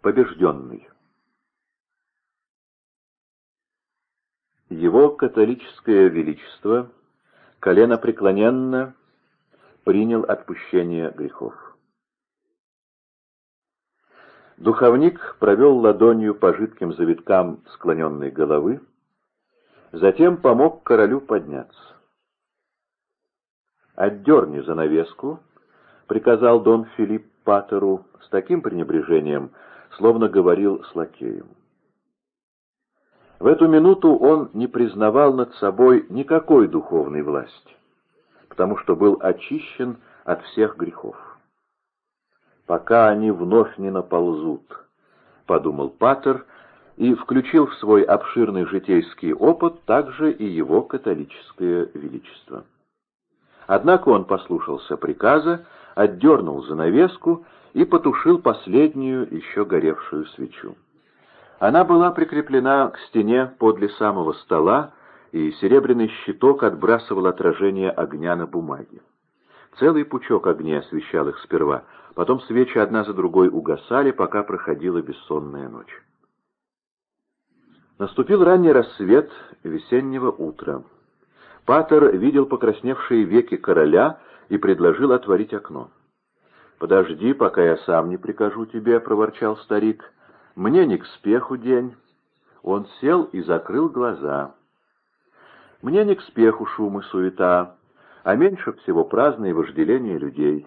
побежденный. Его католическое величество колено преклоненно принял отпущение грехов. Духовник провел ладонью по жидким завиткам склоненной головы, затем помог королю подняться. «Отдерни занавеску», — приказал Дон Филипп Патеру с таким пренебрежением, словно говорил с лакеем. В эту минуту он не признавал над собой никакой духовной власти, потому что был очищен от всех грехов. «Пока они вновь не наползут», — подумал Патер и включил в свой обширный житейский опыт также и его католическое величество. Однако он послушался приказа, отдернул занавеску и потушил последнюю еще горевшую свечу. Она была прикреплена к стене подле самого стола, и серебряный щиток отбрасывал отражение огня на бумаге. Целый пучок огней освещал их сперва, потом свечи одна за другой угасали, пока проходила бессонная ночь. Наступил ранний рассвет весеннего утра. Патер видел покрасневшие веки короля и предложил отворить окно. «Подожди, пока я сам не прикажу тебе», — проворчал старик. Мне не к спеху день. Он сел и закрыл глаза. Мне не к спеху шум и суета, а меньше всего праздное вожделение людей.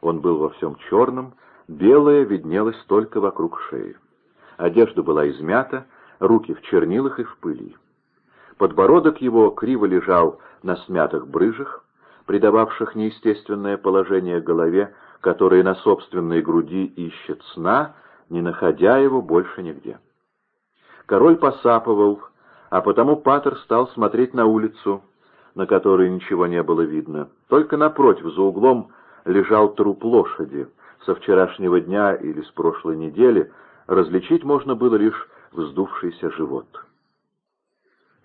Он был во всем черном, белое виднелось только вокруг шеи. Одежда была измята, руки в чернилах и в пыли. Подбородок его криво лежал на смятых брыжах, придававших неестественное положение голове, которая на собственной груди ищет сна, не находя его больше нигде. Король посапывал, а потому Патер стал смотреть на улицу, на которой ничего не было видно. Только напротив, за углом, лежал труп лошади. Со вчерашнего дня или с прошлой недели различить можно было лишь вздувшийся живот.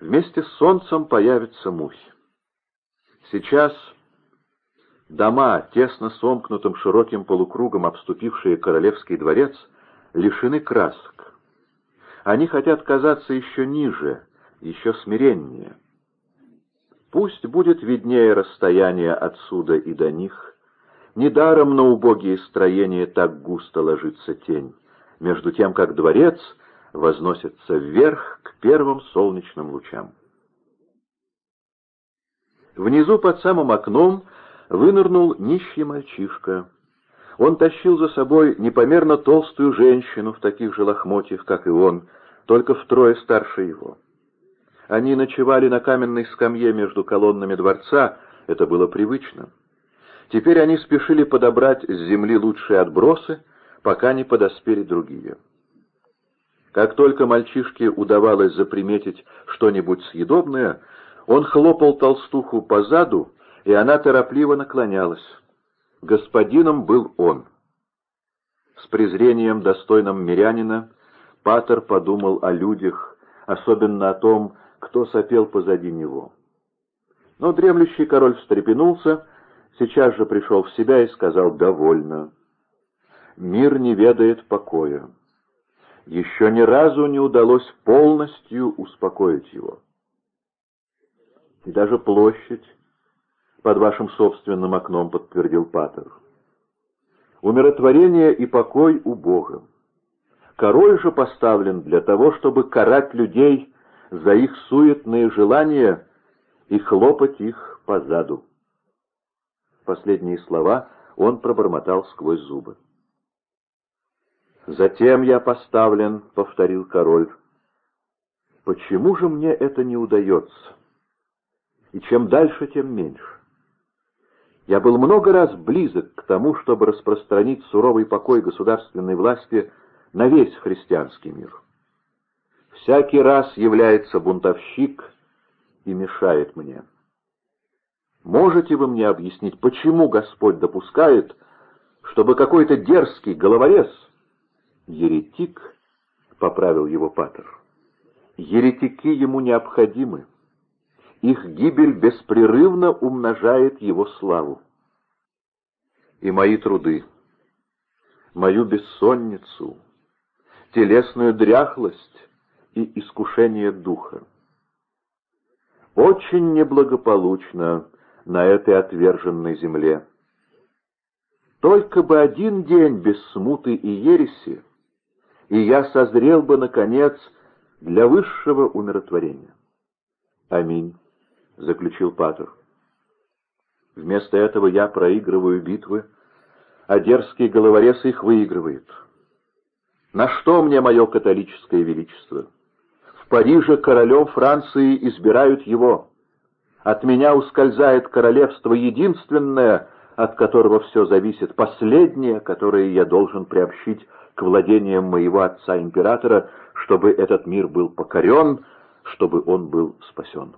Вместе с солнцем появится мухи. Сейчас дома, тесно сомкнутым широким полукругом обступившие королевский дворец, лишены красок. Они хотят казаться еще ниже, еще смиреннее. Пусть будет виднее расстояние отсюда и до них. Недаром на убогие строения так густо ложится тень, между тем, как дворец возносится вверх к первым солнечным лучам. Внизу под самым окном вынырнул нищий мальчишка — он тащил за собой непомерно толстую женщину в таких же лохмотьях, как и он, только втрое старше его. Они ночевали на каменной скамье между колоннами дворца, это было привычно. Теперь они спешили подобрать с земли лучшие отбросы, пока не подоспели другие. Как только мальчишке удавалось заприметить что-нибудь съедобное, он хлопал толстуху по заду, и она торопливо наклонялась. Господином был он. С презрением, достойным мирянина, Патер подумал о людях, особенно о том, кто сопел позади него. Но дремлющий король встрепенулся, сейчас же пришел в себя и сказал «довольно». Мир не ведает покоя. Еще ни разу не удалось полностью успокоить его. И даже площадь, под вашим собственным окном», — подтвердил Патер. «Умиротворение и покой у Бога. Король же поставлен для того, чтобы карать людей за их суетные желания и хлопать их по заду». Последние слова он пробормотал сквозь зубы. «Затем я поставлен», — повторил король. «Почему же мне это не удается? И чем дальше, тем меньше. Я был много раз близок к тому, чтобы распространить суровый покой государственной власти на весь христианский мир. Всякий раз является бунтовщик и мешает мне. Можете вы мне объяснить, почему Господь допускает, чтобы какой-то дерзкий головорез, еретик, поправил его Патер, еретики ему необходимы, их гибель беспрерывно умножает его славу. И мои труды, мою бессонницу, телесную дряхлость и искушение духа. Очень неблагополучно на этой отверженной земле. Только бы один день без смуты и ереси, и я созрел бы, наконец, для высшего умиротворения. Аминь, — заключил Патер. Вместо этого я проигрываю битвы, а дерзкий головорез их выигрывает. На что мне мое католическое величество? В Париже королем Франции избирают его. От меня ускользает королевство единственное, от которого все зависит, последнее, которое я должен приобщить к владениям моего отца-императора, чтобы этот мир был покорен, чтобы он был спасен.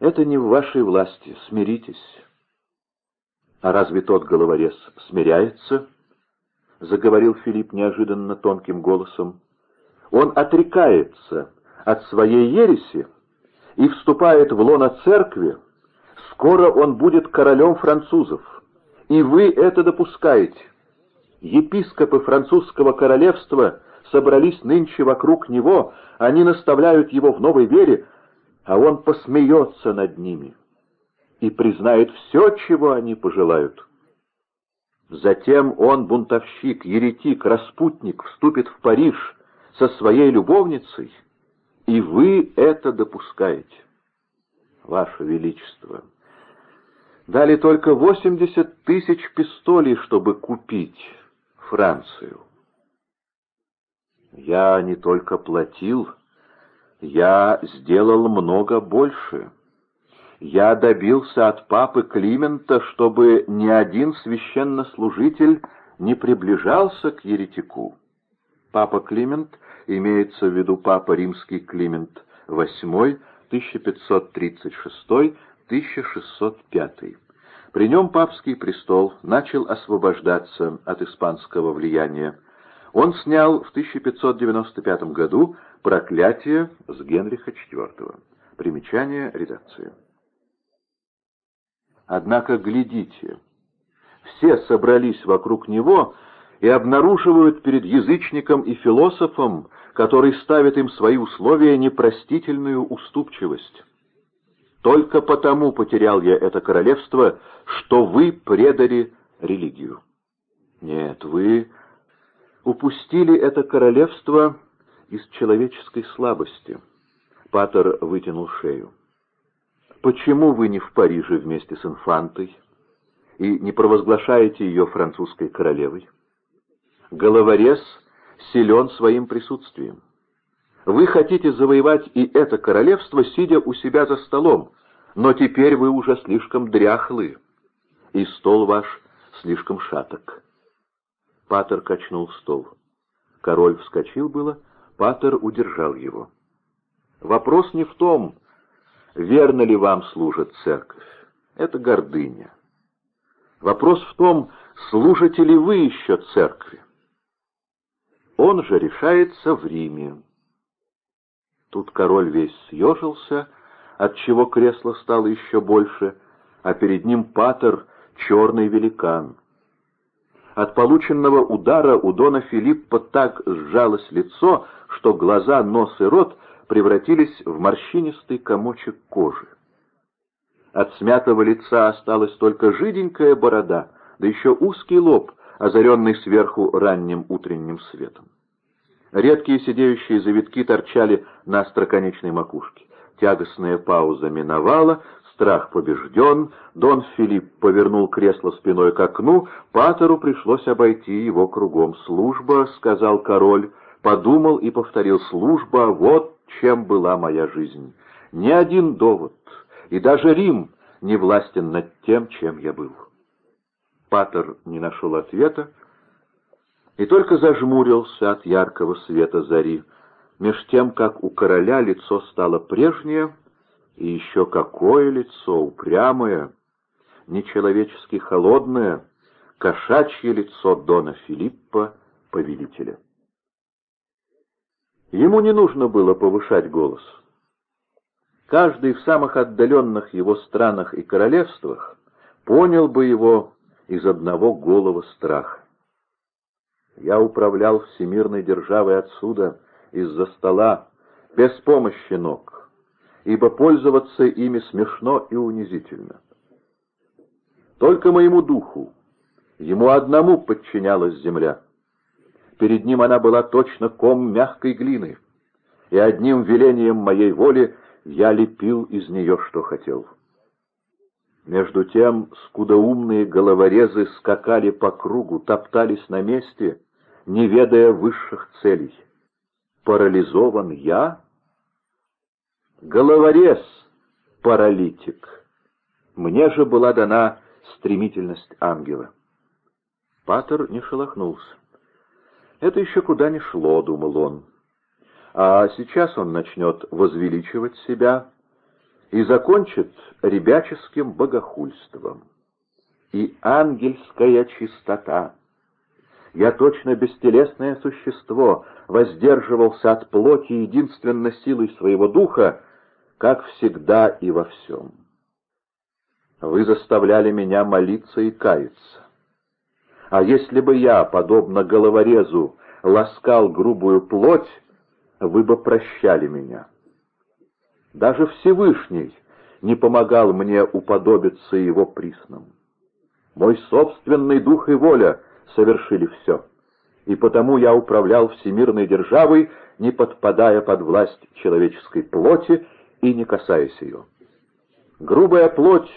Это не в вашей власти, смиритесь. А разве тот головорез смиряется? Заговорил Филипп неожиданно тонким голосом. Он отрекается от своей ереси и вступает в лоно церкви. Скоро он будет королем французов. И вы это допускаете. Епископы французского королевства собрались нынче вокруг него, они наставляют его в новой вере, а он посмеется над ними и признает все, чего они пожелают. Затем он, бунтовщик, еретик, распутник, вступит в Париж со своей любовницей, и вы это допускаете. Ваше Величество, дали только 80 тысяч пистолей, чтобы купить Францию. Я не только платил, я сделал много больше. Я добился от папы Климента, чтобы ни один священнослужитель не приближался к еретику. Папа Климент, имеется в виду папа римский Климент VIII, 1536-1605. При нем папский престол начал освобождаться от испанского влияния. Он снял в 1595 году проклятие с Генриха IV. Примечание редакции. Однако глядите, все собрались вокруг него и обнаруживают перед язычником и философом, который ставит им свои условия, непростительную уступчивость. Только потому потерял я это королевство, что вы предали религию. Нет, вы упустили это королевство из человеческой слабости. Патер вытянул шею. Почему вы не в Париже вместе с инфантой и не провозглашаете ее французской королевой? Головорез силен своим присутствием. Вы хотите завоевать и это королевство, сидя у себя за столом, но теперь вы уже слишком дряхлы, и стол ваш слишком шаток. Патер качнул стол. Король вскочил было, Патер удержал его. Вопрос не в том, верно ли вам служит церковь. Это гордыня. Вопрос в том, служите ли вы еще церкви. Он же решается в Риме. Тут король весь съежился, отчего кресло стало еще больше, а перед ним патер черный великан. От полученного удара у Дона Филиппа так сжалось лицо, что глаза, нос и рот превратились в морщинистый комочек кожи. От смятого лица осталась только жиденькая борода, да еще узкий лоб, озаренный сверху ранним утренним светом. Редкие сидеющие завитки торчали на остроконечной макушке. Тягостная пауза миновала, страх побежден, Дон Филипп повернул кресло спиной к окну, Патеру пришлось обойти его кругом. «Служба», — сказал король, подумал и повторил, «служба, вот чем была моя жизнь. Ни один довод, и даже Рим не властен над тем, чем я был». Патер не нашел ответа и только зажмурился от яркого света зари, меж тем, как у короля лицо стало прежнее, и еще какое лицо, упрямое, нечеловечески холодное, кошачье лицо Дона Филиппа, повелителя. Ему не нужно было повышать голос. Каждый в самых отдаленных его странах и королевствах понял бы его из одного голого страха. Я управлял всемирной державой отсюда, из-за стола, без помощи ног, ибо пользоваться ими смешно и унизительно. Только моему духу, ему одному подчинялась земля. Перед ним она была точно ком мягкой глины, и одним велением моей воли я лепил из нее, что хотел. Между тем скудоумные головорезы скакали по кругу, топтались на месте, не ведая высших целей. Парализован я? Головорез, паралитик. Мне же была дана стремительность ангела. Патер не шелохнулся. Это еще куда ни шло, думал он. А сейчас он начнет возвеличивать себя и закончит ребяческим богохульством. И ангельская чистота. Я точно бестелесное существо, воздерживался от плоти единственно силой своего духа, как всегда и во всем. Вы заставляли меня молиться и каяться. А если бы я, подобно головорезу, ласкал грубую плоть, вы бы прощали меня. Даже Всевышний не помогал мне уподобиться его приснам. Мой собственный дух и воля совершили все, и потому я управлял всемирной державой, не подпадая под власть человеческой плоти и не касаясь ее. Грубая плоть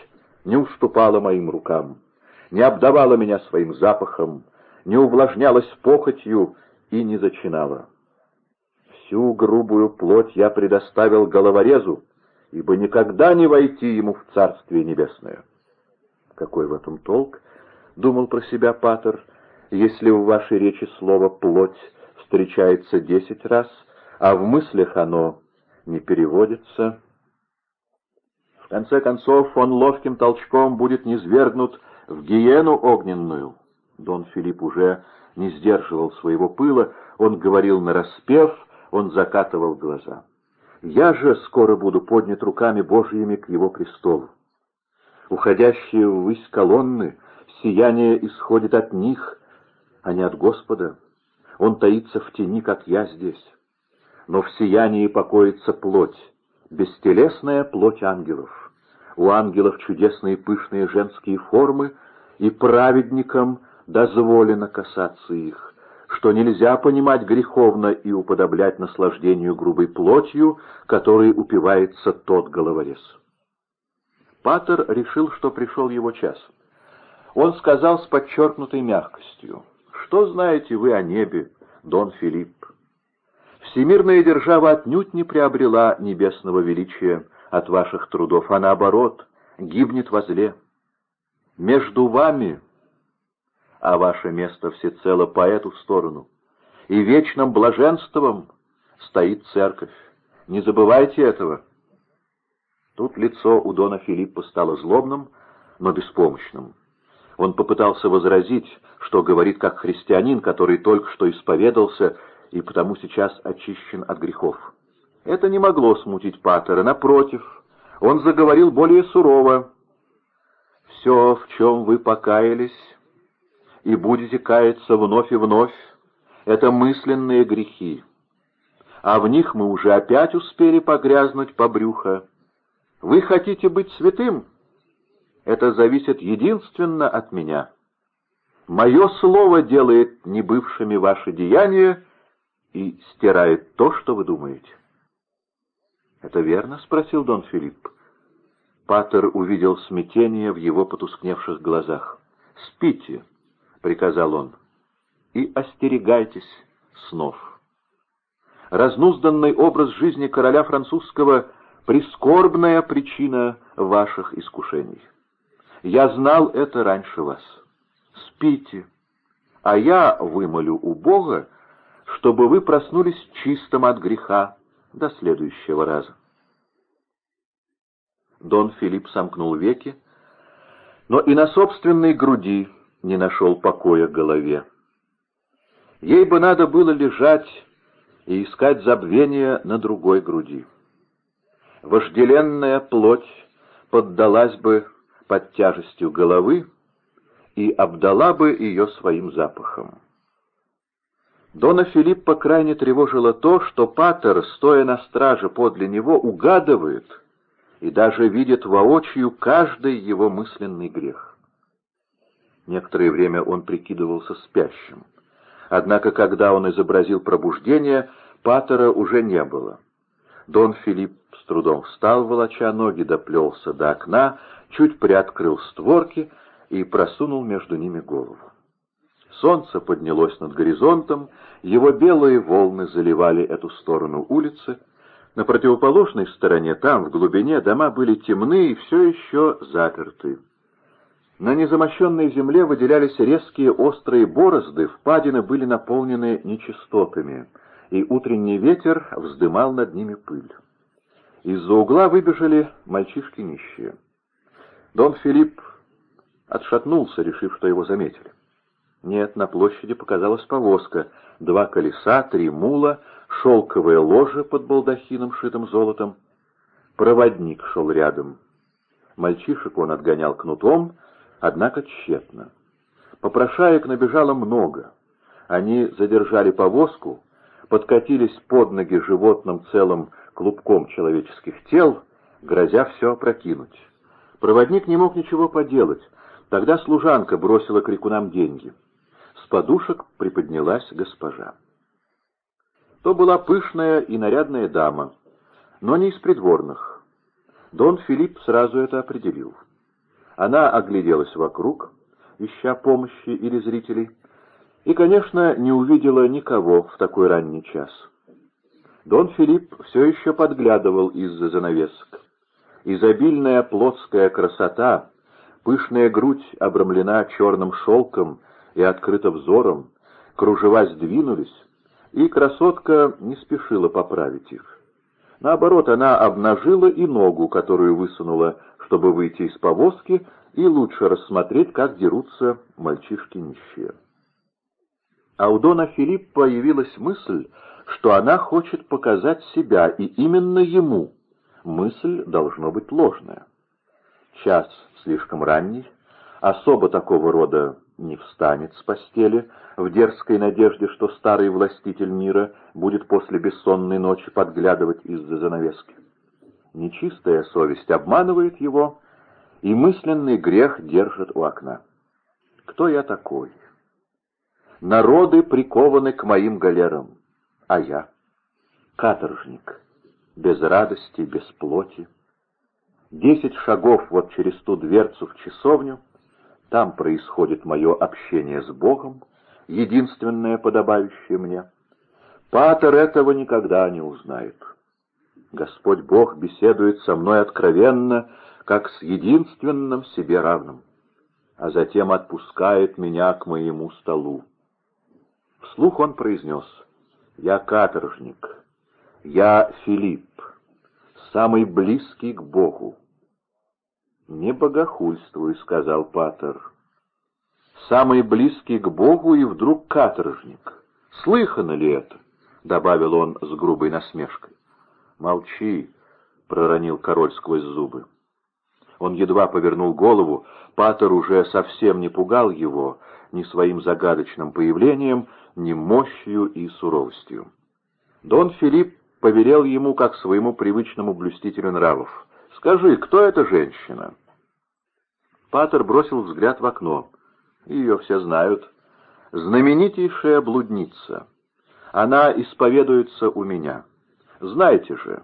не уступала моим рукам, не обдавала меня своим запахом, не увлажнялась похотью и не зачинала. Всю грубую плоть я предоставил головорезу, ибо никогда не войти ему в Царствие Небесное. Какой в этом толк, — думал про себя Патер, — если в вашей речи слово «плоть» встречается десять раз, а в мыслях оно не переводится конце концов, он ловким толчком будет низвергнут в гиену огненную. Дон Филипп уже не сдерживал своего пыла, он говорил нараспев, он закатывал глаза. «Я же скоро буду поднят руками Божьими к его престолу. Уходящие ввысь колонны, сияние исходит от них, а не от Господа. Он таится в тени, как я здесь. Но в сиянии покоится плоть, бестелесная плоть ангелов. У ангелов чудесные пышные женские формы, и праведникам дозволено касаться их, что нельзя понимать греховно и уподоблять наслаждению грубой плотью, которой упивается тот головорез. Патер решил, что пришел его час. Он сказал с подчеркнутой мягкостью, «Что знаете вы о небе, Дон Филипп? Всемирная держава отнюдь не приобрела небесного величия, от ваших трудов, а наоборот, гибнет во зле. Между вами, а ваше место всецело по эту сторону, и вечным блаженством стоит церковь. Не забывайте этого. Тут лицо у Дона Филиппа стало злобным, но беспомощным. Он попытался возразить, что говорит как христианин, который только что исповедался и потому сейчас очищен от грехов. Это не могло смутить Паттера, напротив, он заговорил более сурово. «Все, в чем вы покаялись, и будете каяться вновь и вновь, это мысленные грехи, а в них мы уже опять успели погрязнуть по брюхо. Вы хотите быть святым? Это зависит единственно от меня. Мое слово делает небывшими ваши деяния и стирает то, что вы думаете». «Это верно?» — спросил Дон Филипп. Патер увидел смятение в его потускневших глазах. «Спите», — приказал он, — «и остерегайтесь снов». Разнузданный образ жизни короля французского — прискорбная причина ваших искушений. Я знал это раньше вас. Спите, а я вымолю у Бога, чтобы вы проснулись чистым от греха, до следующего раза. Дон Филипп сомкнул веки, но и на собственной груди не нашел покоя голове. Ей бы надо было лежать и искать забвение на другой груди. Вожделенная плоть поддалась бы под тяжестью головы и обдала бы ее своим запахом. Дона Филиппа крайне тревожило то, что Паттер, стоя на страже подле него, угадывает и даже видит воочию каждый его мысленный грех. Некоторое время он прикидывался спящим. Однако, когда он изобразил пробуждение, Паттера уже не было. Дон Филипп с трудом встал, волоча ноги, доплелся до окна, чуть приоткрыл створки и просунул между ними голову. Солнце поднялось над горизонтом, его белые волны заливали эту сторону улицы. На противоположной стороне, там, в глубине, дома были темны и все еще заперты. На незамощенной земле выделялись резкие острые борозды, впадины были наполнены нечистотами, и утренний ветер вздымал над ними пыль. Из-за угла выбежали мальчишки нищие. Дон Филипп отшатнулся, решив, что его заметили. Нет, на площади показалась повозка, два колеса, три мула, шелковое ложе под балдахином, шитым золотом. Проводник шел рядом. Мальчишек он отгонял кнутом, однако тщетно. Попрошаек набежало много. Они задержали повозку, подкатились под ноги животным целым клубком человеческих тел, грозя все опрокинуть. Проводник не мог ничего поделать. Тогда служанка бросила крикунам деньги подушек приподнялась госпожа. То была пышная и нарядная дама, но не из придворных. Дон Филипп сразу это определил. Она огляделась вокруг, ища помощи или зрителей, и, конечно, не увидела никого в такой ранний час. Дон Филипп все еще подглядывал из-за занавесок. Изобильная плотская красота, пышная грудь обрамлена черным шелком и открыто взором, кружева сдвинулись, и красотка не спешила поправить их. Наоборот, она обнажила и ногу, которую высунула, чтобы выйти из повозки и лучше рассмотреть, как дерутся мальчишки нищие. А у Дона Филиппа появилась мысль, что она хочет показать себя, и именно ему. Мысль должно быть ложная. Час слишком ранний, особо такого рода не встанет с постели в дерзкой надежде, что старый властитель мира будет после бессонной ночи подглядывать из-за занавески. Нечистая совесть обманывает его, и мысленный грех держит у окна. Кто я такой? Народы прикованы к моим галерам, а я — каторжник, без радости, без плоти. Десять шагов вот через ту дверцу в часовню — там происходит мое общение с Богом, единственное подобающее мне. Патер этого никогда не узнает. Господь Бог беседует со мной откровенно, как с единственным себе равным, а затем отпускает меня к моему столу. Вслух он произнес, «Я каторжник, я Филипп, самый близкий к Богу. «Не богохульствуй», — сказал Патер. «Самый близкий к Богу и вдруг каторжник. Слыхано ли это?» — добавил он с грубой насмешкой. «Молчи», — проронил король сквозь зубы. Он едва повернул голову, Патер уже совсем не пугал его ни своим загадочным появлением, ни мощью и суровостью. Дон Филипп поверил ему как своему привычному блюстителю нравов. «Скажи, кто эта женщина?» Патер бросил взгляд в окно. Ее все знают. Знаменитейшая блудница. Она исповедуется у меня. Знаете же,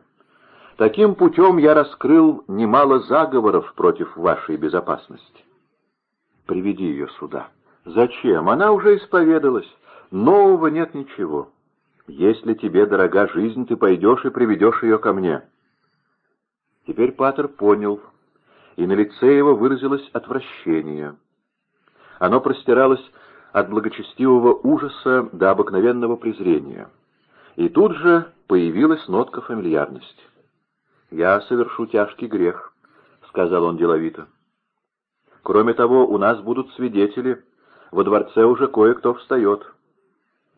таким путем я раскрыл немало заговоров против вашей безопасности. Приведи ее сюда. Зачем? Она уже исповедалась. Нового нет ничего. Если тебе дорога жизнь, ты пойдешь и приведешь ее ко мне. Теперь Патер понял, и на лице его выразилось отвращение. Оно простиралось от благочестивого ужаса до обыкновенного презрения. И тут же появилась нотка фамильярности. «Я совершу тяжкий грех», — сказал он деловито. «Кроме того, у нас будут свидетели. Во дворце уже кое-кто встает.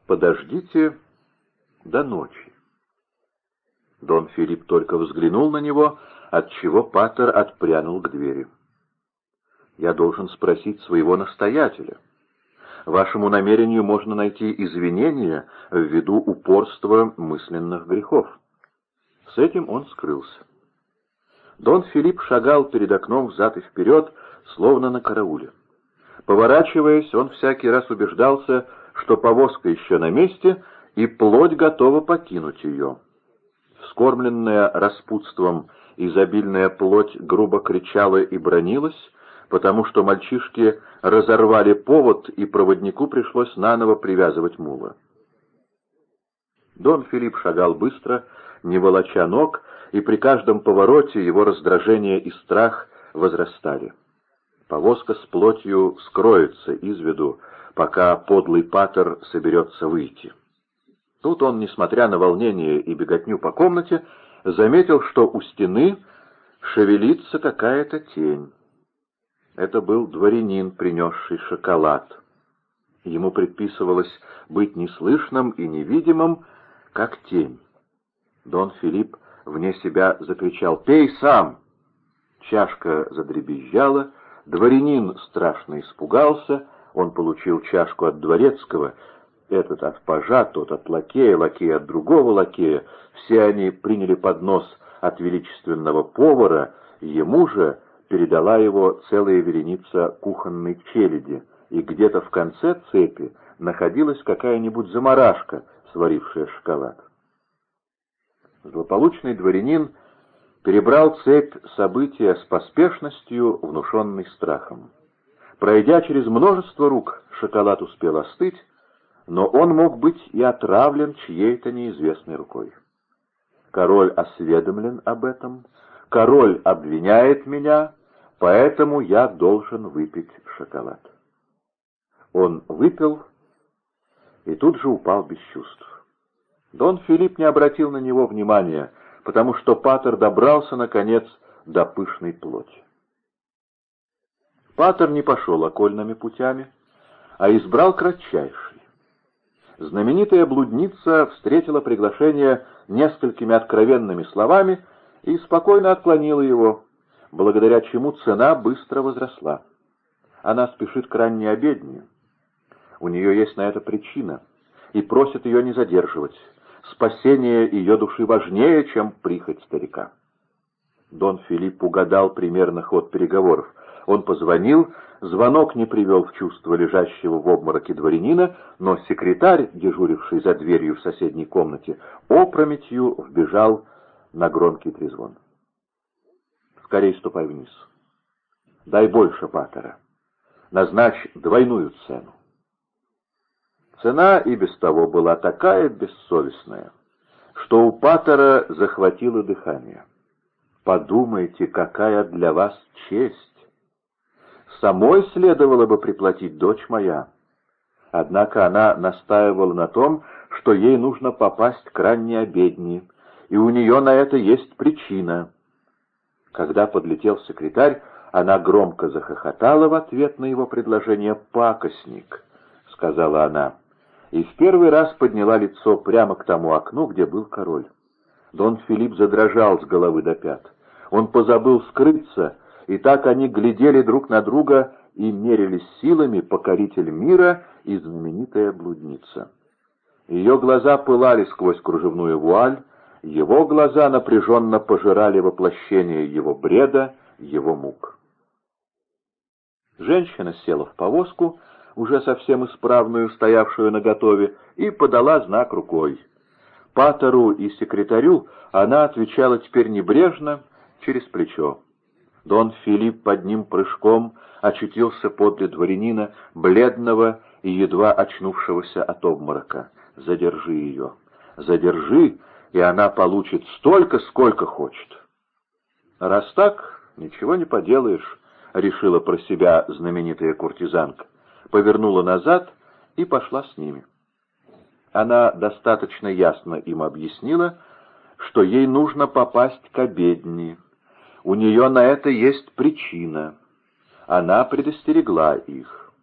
Подождите до ночи». Дон Филипп только взглянул на него, отчего Паттер отпрянул к двери. «Я должен спросить своего настоятеля. Вашему намерению можно найти извинения ввиду упорства мысленных грехов». С этим он скрылся. Дон Филипп шагал перед окном взад и вперед, словно на карауле. Поворачиваясь, он всякий раз убеждался, что повозка еще на месте, и плоть готова покинуть ее. Вскормленная распутством изобильная плоть грубо кричала и бронилась, потому что мальчишки разорвали повод, и проводнику пришлось наново привязывать мула. Дон Филипп шагал быстро, не волоча ног, и при каждом повороте его раздражение и страх возрастали. Повозка с плотью скроется из виду, пока подлый патер соберется выйти. Тут он, несмотря на волнение и беготню по комнате, заметил, что у стены шевелится какая-то тень. Это был дворянин, принесший шоколад. Ему предписывалось быть неслышным и невидимым, как тень. Дон Филипп вне себя закричал «Пей сам!». Чашка задребезжала, дворянин страшно испугался, он получил чашку от дворецкого, этот от пажа, тот от лакея, лакей от другого лакея, все они приняли поднос от величественного повара, ему же передала его целая вереница кухонной челяди, и где-то в конце цепи находилась какая-нибудь заморашка, сварившая шоколад. Злополучный дворянин перебрал цепь события с поспешностью, внушенной страхом. Пройдя через множество рук, шоколад успел остыть, но он мог быть и отравлен чьей-то неизвестной рукой. Король осведомлен об этом, король обвиняет меня, поэтому я должен выпить шоколад. Он выпил и тут же упал без чувств. Дон Филипп не обратил на него внимания, потому что Патер добрался, наконец, до пышной плоти. Патер не пошел окольными путями, а избрал кратчайший. Знаменитая блудница встретила приглашение несколькими откровенными словами и спокойно отклонила его, благодаря чему цена быстро возросла. Она спешит к ранней обедне. У нее есть на это причина, и просит ее не задерживать спасение ее души важнее, чем прихоть старика. Дон Филипп угадал примерно ход переговоров. Он позвонил, звонок не привел в чувство лежащего в обмороке дворянина, но секретарь, дежуривший за дверью в соседней комнате, опрометью вбежал на громкий трезвон. «Скорей ступай вниз. Дай больше патера. Назначь двойную цену. Цена и без того была такая бессовестная, что у Паттера захватило дыхание. Подумайте, какая для вас честь! Самой следовало бы приплатить дочь моя. Однако она настаивала на том, что ей нужно попасть к ранней обедне, и у нее на это есть причина. Когда подлетел секретарь, она громко захохотала в ответ на его предложение «пакостник», — сказала она и в первый раз подняла лицо прямо к тому окну, где был король. Дон Филипп задрожал с головы до пят. Он позабыл скрыться, и так они глядели друг на друга и мерились силами покоритель мира и знаменитая блудница. Ее глаза пылали сквозь кружевную вуаль, его глаза напряженно пожирали воплощение его бреда, его мук. Женщина села в повозку, уже совсем исправную, стоявшую наготове, и подала знак рукой. Патору и секретарю она отвечала теперь небрежно, через плечо. Дон Филипп под ним прыжком очутился подле дворянина, бледного и едва очнувшегося от обморока. «Задержи ее! Задержи, и она получит столько, сколько хочет!» «Раз так, ничего не поделаешь», — решила про себя знаменитая куртизанка повернула назад и пошла с ними. Она достаточно ясно им объяснила, что ей нужно попасть к обедне. У нее на это есть причина. Она предостерегла их.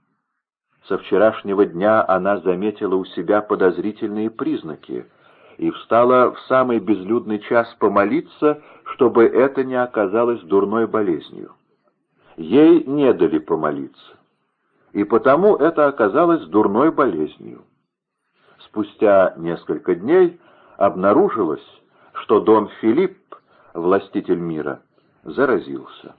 Со вчерашнего дня она заметила у себя подозрительные признаки и встала в самый безлюдный час помолиться, чтобы это не оказалось дурной болезнью. Ей не дали помолиться и потому это оказалось дурной болезнью. Спустя несколько дней обнаружилось, что Дон Филипп, властитель мира, заразился.